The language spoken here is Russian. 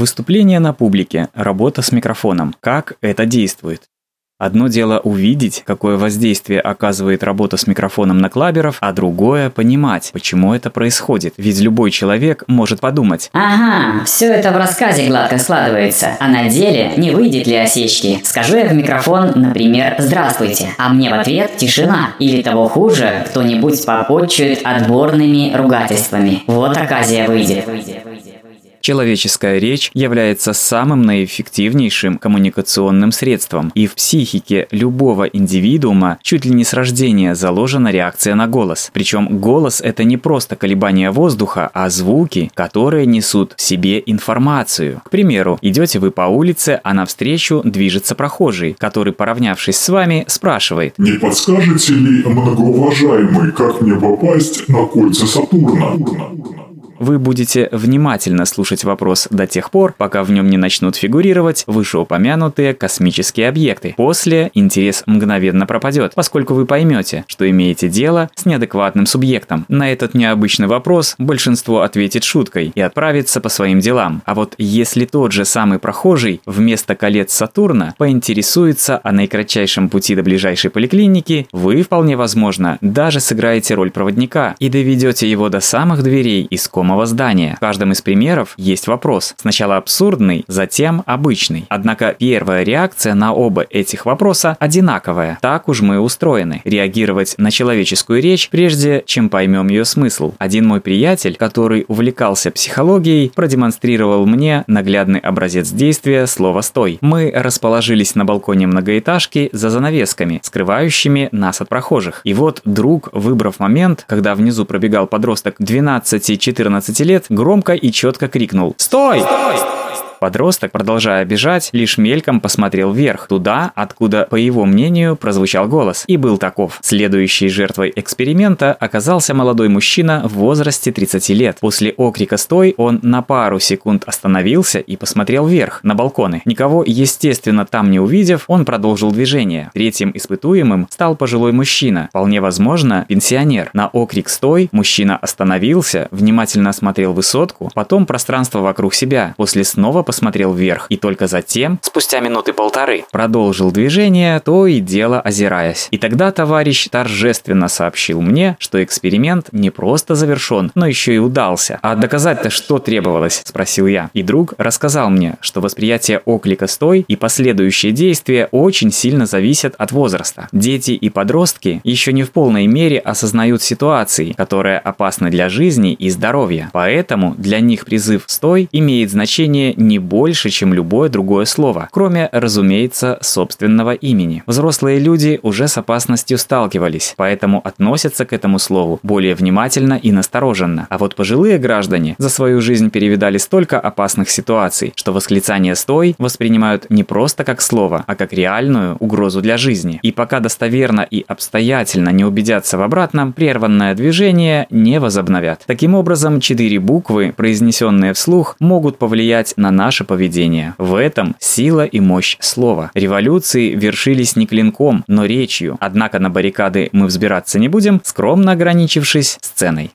Выступление на публике, работа с микрофоном. Как это действует? Одно дело увидеть, какое воздействие оказывает работа с микрофоном на клаберов, а другое – понимать, почему это происходит. Ведь любой человек может подумать. Ага, все это в рассказе гладко складывается, а на деле не выйдет ли осечки. Скажу я в микрофон, например, «Здравствуйте», а мне в ответ тишина. Или того хуже, кто-нибудь попотчует отборными ругательствами. Вот оказия выйдет. Человеческая речь является самым наэффективнейшим коммуникационным средством, и в психике любого индивидуума чуть ли не с рождения заложена реакция на голос. Причем голос – это не просто колебания воздуха, а звуки, которые несут в себе информацию. К примеру, идете вы по улице, а навстречу движется прохожий, который, поравнявшись с вами, спрашивает «Не подскажете ли, многоуважаемый, как мне попасть на кольца Сатурна?» Вы будете внимательно слушать вопрос до тех пор, пока в нем не начнут фигурировать вышеупомянутые космические объекты. После интерес мгновенно пропадет, поскольку вы поймете, что имеете дело с неадекватным субъектом. На этот необычный вопрос большинство ответит шуткой и отправится по своим делам. А вот если тот же самый прохожий вместо колец Сатурна поинтересуется о наикратчайшем пути до ближайшей поликлиники, вы, вполне возможно, даже сыграете роль проводника и доведете его до самых дверей искомого искомого здания. В каждом из примеров есть вопрос. Сначала абсурдный, затем обычный. Однако первая реакция на оба этих вопроса одинаковая. Так уж мы устроены. Реагировать на человеческую речь, прежде чем поймем ее смысл. Один мой приятель, который увлекался психологией, продемонстрировал мне наглядный образец действия слова «стой». Мы расположились на балконе многоэтажки за занавесками, скрывающими нас от прохожих. И вот друг, выбрав момент, когда внизу пробегал подросток 12-14 15 лет громко и четко крикнул «Стой!», Стой! Подросток, продолжая бежать, лишь мельком посмотрел вверх, туда, откуда, по его мнению, прозвучал голос, и был таков. Следующей жертвой эксперимента оказался молодой мужчина в возрасте 30 лет. После окрика «Стой!» он на пару секунд остановился и посмотрел вверх, на балконы. Никого, естественно, там не увидев, он продолжил движение. Третьим испытуемым стал пожилой мужчина, вполне возможно, пенсионер. На окрик «Стой!» мужчина остановился, внимательно осмотрел высотку, потом пространство вокруг себя, после снова посмотрел вверх и только затем, спустя минуты полторы, продолжил движение, то и дело озираясь. И тогда товарищ торжественно сообщил мне, что эксперимент не просто завершен, но еще и удался. А доказать-то что требовалось? Спросил я. И друг рассказал мне, что восприятие оклика «стой» и последующие действия очень сильно зависят от возраста. Дети и подростки еще не в полной мере осознают ситуации, которые опасны для жизни и здоровья. Поэтому для них призыв «стой» имеет значение не больше, чем любое другое слово, кроме, разумеется, собственного имени. Взрослые люди уже с опасностью сталкивались, поэтому относятся к этому слову более внимательно и настороженно. А вот пожилые граждане за свою жизнь перевидали столько опасных ситуаций, что восклицание «стой» воспринимают не просто как слово, а как реальную угрозу для жизни. И пока достоверно и обстоятельно не убедятся в обратном, прерванное движение не возобновят. Таким образом, четыре буквы, произнесенные вслух, могут повлиять на наш наше поведение. В этом сила и мощь слова. Революции вершились не клинком, но речью. Однако на баррикады мы взбираться не будем, скромно ограничившись сценой.